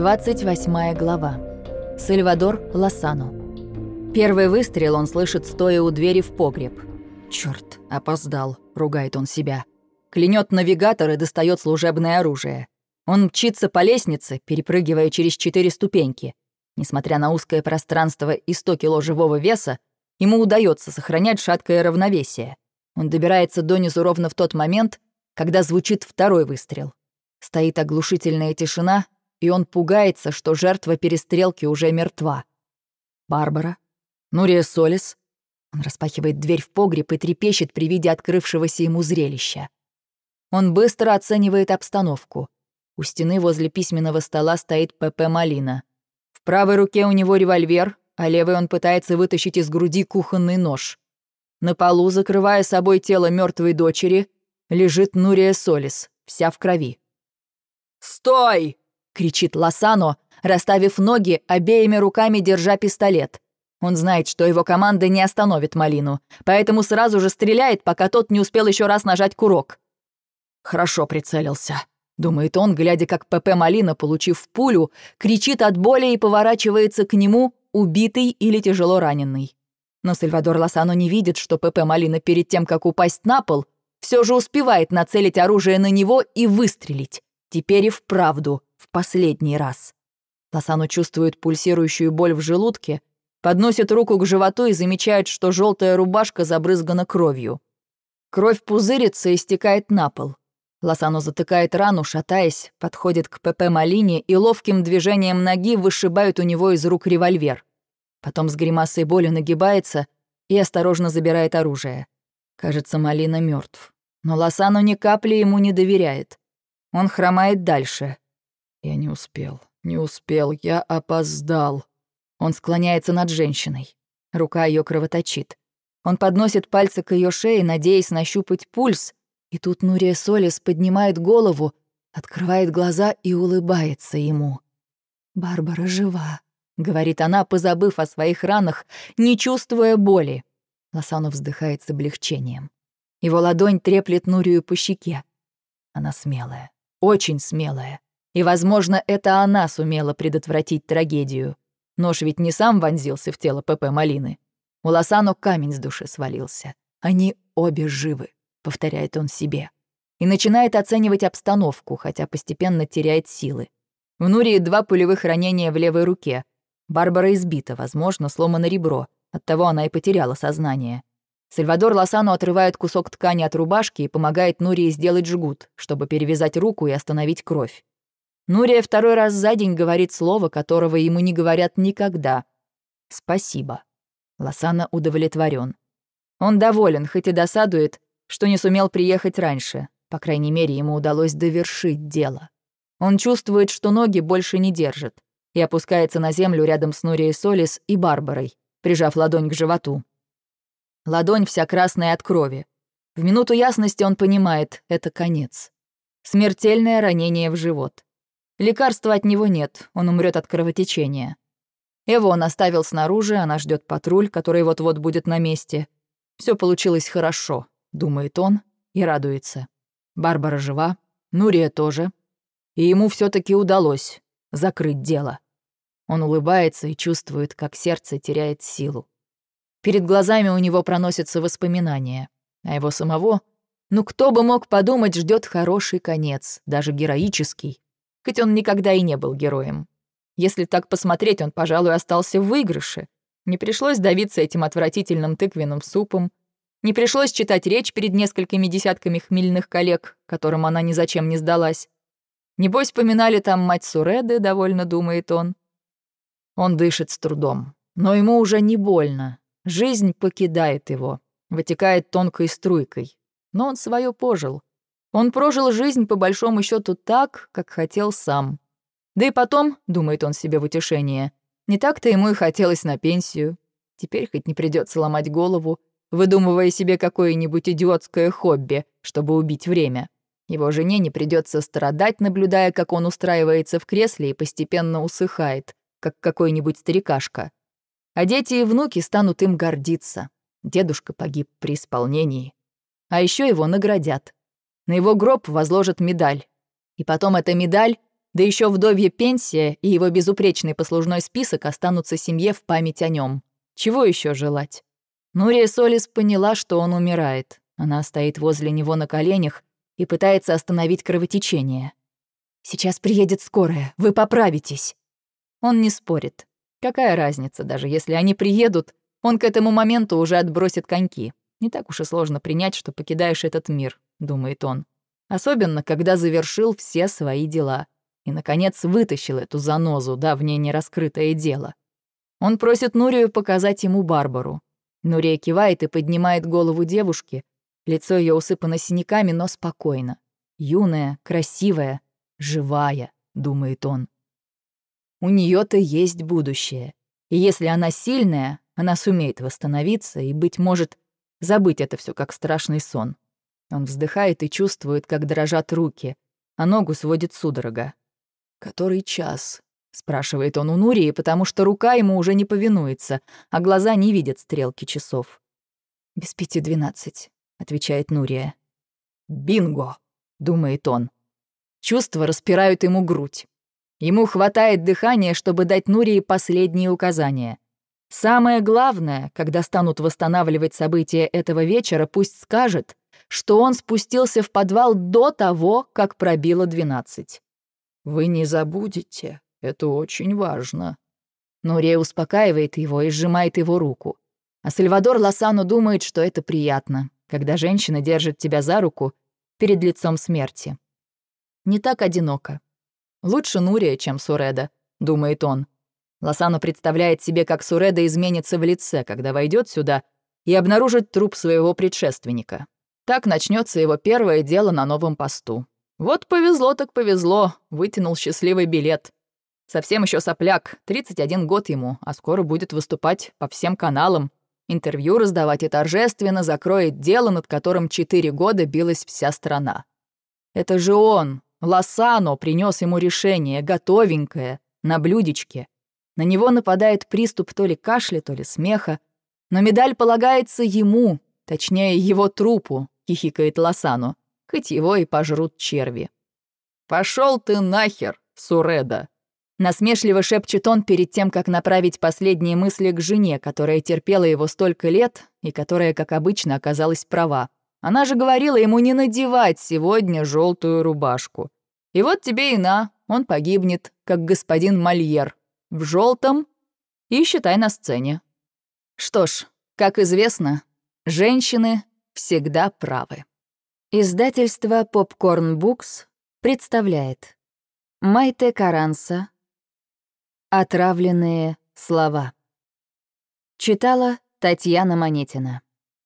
28 глава. Сальвадор Лосано. Первый выстрел он слышит, стоя у двери в погреб. Черт, опоздал», — ругает он себя. Клянет навигатор и достает служебное оружие. Он мчится по лестнице, перепрыгивая через четыре ступеньки. Несмотря на узкое пространство и 100 кило живого веса, ему удается сохранять шаткое равновесие. Он добирается донизу ровно в тот момент, когда звучит второй выстрел. Стоит оглушительная тишина, и он пугается, что жертва перестрелки уже мертва. Барбара? Нурия Солис? Он распахивает дверь в погреб и трепещет при виде открывшегося ему зрелища. Он быстро оценивает обстановку. У стены возле письменного стола стоит ПП Малина. В правой руке у него револьвер, а левой он пытается вытащить из груди кухонный нож. На полу, закрывая собой тело мертвой дочери, лежит Нурия Солис, вся в крови. «Стой!» — кричит Лосано, расставив ноги, обеими руками держа пистолет. Он знает, что его команда не остановит Малину, поэтому сразу же стреляет, пока тот не успел еще раз нажать курок. «Хорошо прицелился», — думает он, глядя, как ПП Малина, получив пулю, кричит от боли и поворачивается к нему, убитый или тяжело раненый. Но Сальвадор Лосано не видит, что ПП Малина перед тем, как упасть на пол, все же успевает нацелить оружие на него и выстрелить. Теперь и вправду, в последний раз. Лосано чувствует пульсирующую боль в желудке, подносит руку к животу и замечает, что желтая рубашка забрызгана кровью. Кровь пузырится и стекает на пол. Лосано затыкает рану, шатаясь, подходит к ПП Малине и ловким движением ноги вышибает у него из рук револьвер. Потом с гримасой боли нагибается и осторожно забирает оружие. Кажется, Малина мертв. Но Лосано ни капли ему не доверяет. Он хромает дальше. Я не успел, не успел, я опоздал. Он склоняется над женщиной. Рука ее кровоточит. Он подносит пальцы к ее шее, надеясь нащупать пульс, и тут Нурия Солис поднимает голову, открывает глаза и улыбается ему. «Барбара жива», — говорит она, позабыв о своих ранах, не чувствуя боли. Лосанов вздыхает с облегчением. Его ладонь треплет Нурию по щеке. Она смелая. Очень смелая. И, возможно, это она сумела предотвратить трагедию. Нож ведь не сам вонзился в тело ПП Малины. У Лосано камень с души свалился. Они обе живы, повторяет он себе. И начинает оценивать обстановку, хотя постепенно теряет силы. В Нурии два пулевых ранения в левой руке. Барбара избита, возможно, сломано ребро. Оттого она и потеряла сознание. Сальвадор Лосано отрывает кусок ткани от рубашки и помогает Нурии сделать жгут, чтобы перевязать руку и остановить кровь. Нурия второй раз за день говорит слово, которого ему не говорят никогда. «Спасибо». Лосано удовлетворен. Он доволен, хоть и досадует, что не сумел приехать раньше. По крайней мере, ему удалось довершить дело. Он чувствует, что ноги больше не держат, и опускается на землю рядом с Нурией Солис и Барбарой, прижав ладонь к животу. Ладонь вся красная от крови. В минуту ясности он понимает — это конец. Смертельное ранение в живот. Лекарства от него нет, он умрет от кровотечения. Эву он оставил снаружи, она ждет патруль, который вот-вот будет на месте. Все получилось хорошо, думает он и радуется. Барбара жива, Нурия тоже. И ему все таки удалось закрыть дело. Он улыбается и чувствует, как сердце теряет силу. Перед глазами у него проносятся воспоминания. А его самого, ну кто бы мог подумать, ждет хороший конец, даже героический. Хоть он никогда и не был героем. Если так посмотреть, он, пожалуй, остался в выигрыше. Не пришлось давиться этим отвратительным тыквенным супом. Не пришлось читать речь перед несколькими десятками хмельных коллег, которым она ни зачем не сдалась. Небось, поминали там мать Суреды, довольно думает он. Он дышит с трудом, но ему уже не больно, Жизнь покидает его, вытекает тонкой струйкой. Но он свое пожил. Он прожил жизнь, по большому счету так, как хотел сам. Да и потом, думает он себе в утешение, не так-то ему и хотелось на пенсию. Теперь хоть не придется ломать голову, выдумывая себе какое-нибудь идиотское хобби, чтобы убить время. Его жене не придется страдать, наблюдая, как он устраивается в кресле и постепенно усыхает, как какой-нибудь старикашка. А дети и внуки станут им гордиться. Дедушка погиб при исполнении. А еще его наградят. На его гроб возложат медаль. И потом эта медаль да еще вдовья пенсия и его безупречный послужной список останутся семье в память о нем. Чего еще желать? Нурия Солис поняла, что он умирает. Она стоит возле него на коленях и пытается остановить кровотечение. «Сейчас приедет скорая, вы поправитесь». Он не спорит. Какая разница, даже если они приедут, он к этому моменту уже отбросит коньки. Не так уж и сложно принять, что покидаешь этот мир, думает он. Особенно, когда завершил все свои дела и, наконец, вытащил эту занозу, давнее нераскрытое дело. Он просит Нурию показать ему Барбару. Нурия кивает и поднимает голову девушки. Лицо ее усыпано синяками, но спокойно. Юная, красивая, живая, думает он. У нее то есть будущее. И если она сильная, она сумеет восстановиться и, быть может, забыть это все как страшный сон. Он вздыхает и чувствует, как дрожат руки, а ногу сводит судорога. «Который час?» — спрашивает он у Нурии, потому что рука ему уже не повинуется, а глаза не видят стрелки часов. «Без пяти двенадцать», — отвечает Нурия. «Бинго!» — думает он. Чувства распирают ему грудь. Ему хватает дыхания, чтобы дать Нурии последние указания. Самое главное, когда станут восстанавливать события этого вечера, пусть скажет, что он спустился в подвал до того, как пробило двенадцать. «Вы не забудете, это очень важно». Нурия успокаивает его и сжимает его руку. А Сальвадор Лосану думает, что это приятно, когда женщина держит тебя за руку перед лицом смерти. Не так одиноко. Лучше Нурия, чем Суреда, думает он. Лосано представляет себе, как Суреда изменится в лице, когда войдет сюда и обнаружит труп своего предшественника. Так начнется его первое дело на новом посту. Вот повезло так повезло, вытянул счастливый билет. Совсем еще сопляк, 31 год ему, а скоро будет выступать по всем каналам, интервью раздавать и торжественно закроет дело, над которым 4 года билась вся страна. Это же он, Лосано, принес ему решение, готовенькое, на блюдечке. На него нападает приступ то ли кашля, то ли смеха. Но медаль полагается ему, точнее, его трупу, хихикает Лосано, хоть его и пожрут черви. Пошел ты нахер, Суреда!» Насмешливо шепчет он перед тем, как направить последние мысли к жене, которая терпела его столько лет и которая, как обычно, оказалась права. Она же говорила ему не надевать сегодня желтую рубашку. И вот тебе и на, он погибнет, как господин Мольер, в желтом и считай на сцене. Что ж, как известно, женщины всегда правы. Издательство Popcorn Books представляет Майте Каранса «Отравленные слова». Читала Татьяна Монетина.